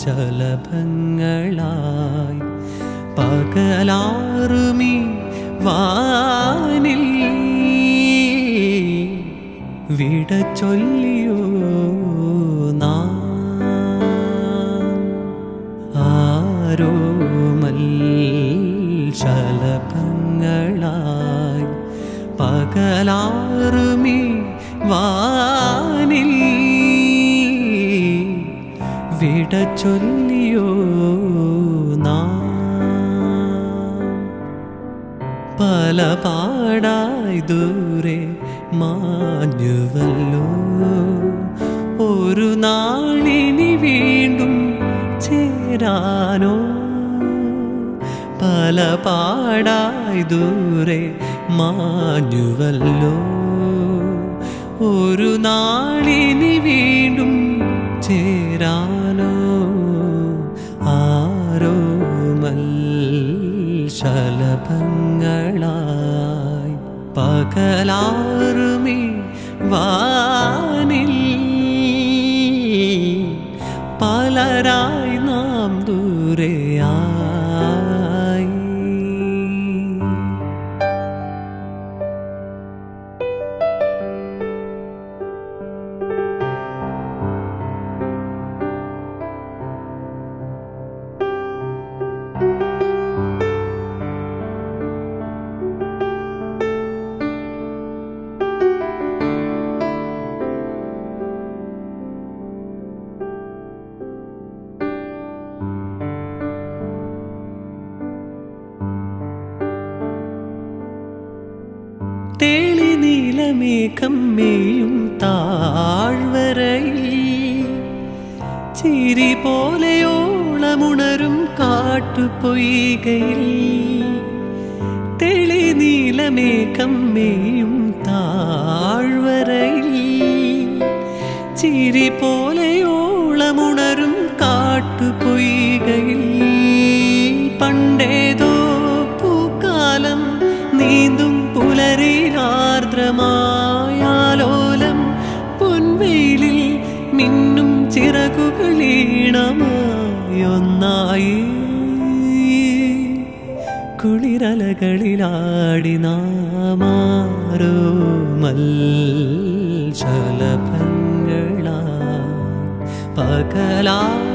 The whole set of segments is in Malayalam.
ശലഭങ്ങളായി പകലാറുമീ വാനിൽ വിട ചൊല്ലിയോ ആരോമൽ ശലഭങ്ങളായി പകലാറുമീ വാനിൽ വിട ചൊല്ലിയോ പല പാടായി ദൂരെ മാഞ്ഞുവല്ലോ. ഒരു നാളിനി വീണ്ടും ചേരാനോ. പല പാടായി ദൂരെ മാഞ്ഞുവല്ലോ. ഒരു നാളിനി വീണ്ടും मि वा നീലമേഘം മേയും താഴ്വരയിൽ. ചിരി പോലെയോളമുണരും കാട്ടുപൊയ്കയിൽ. തെളി നീലമേഘം മേയും താഴ്വരയിൽ. ചിരി പോലെയോളമുണരും കാട്ടുപൊയ്കയിൽ. പണ്ടേതോ പൂക്കാലം നീന്തും ചിറകുകളീണമായൊന്നായി കുളിരലകളിലാടി നാമാരോ മൽശലഭങ്ങളായി പകലാറുമീ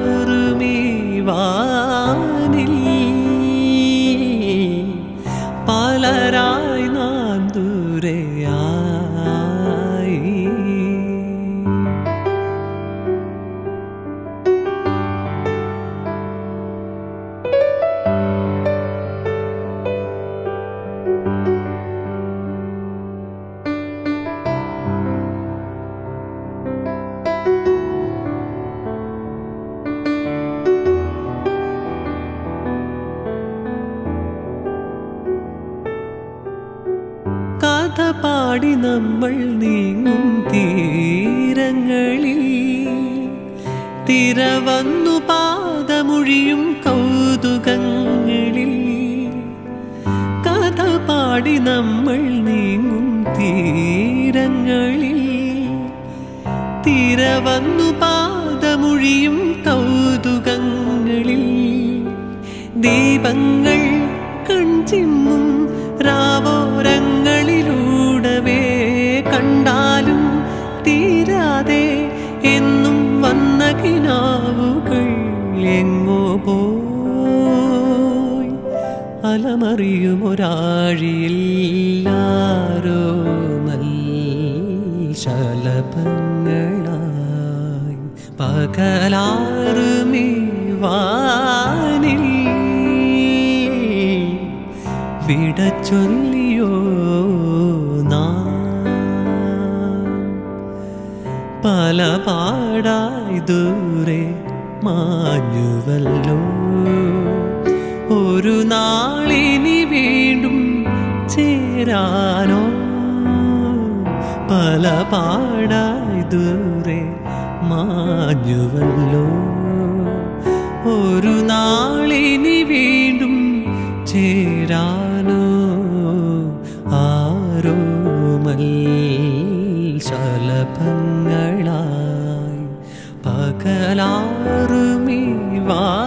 പാടി നമ്മൾ നീങ്ങും തീരങ്ങളിൽ. തിര വന്നു പാദമൊഴിയും കൗതുകങ്ങളിൽ. കഥ പാടി നമ്മൾ നീങ്ങും തീരങ്ങളിൽ. തിര വന്നു പാദമൊഴിയും കൗതുകങ്ങളിൽ. ദീപങ്ങൾ കൺചിമ്മും രാവോരങ്ങളിലൂടവേ എങ്ങോ പോയി അലമറിയും ഒരാഴിയില്ലാരോ ശലഭങ്ങളായി പകലാറുമീ വാനിൽ വിട ചൊല്ലിയോ പല പാടായി ദൂരെ മാഞ്ഞുവല്ലോ. ഒരു നാളിനി വീണ്ടും ചേരാനോ? പല പാടായി ദൂരെ മാഞ്ഞുവല്ലോ. ഒരു നാളിനി വീണ്ടും ചേരാനോ? ആരോമൽ ശലഭങ്ങളായി പക പകലാറുമീ വാനിൽ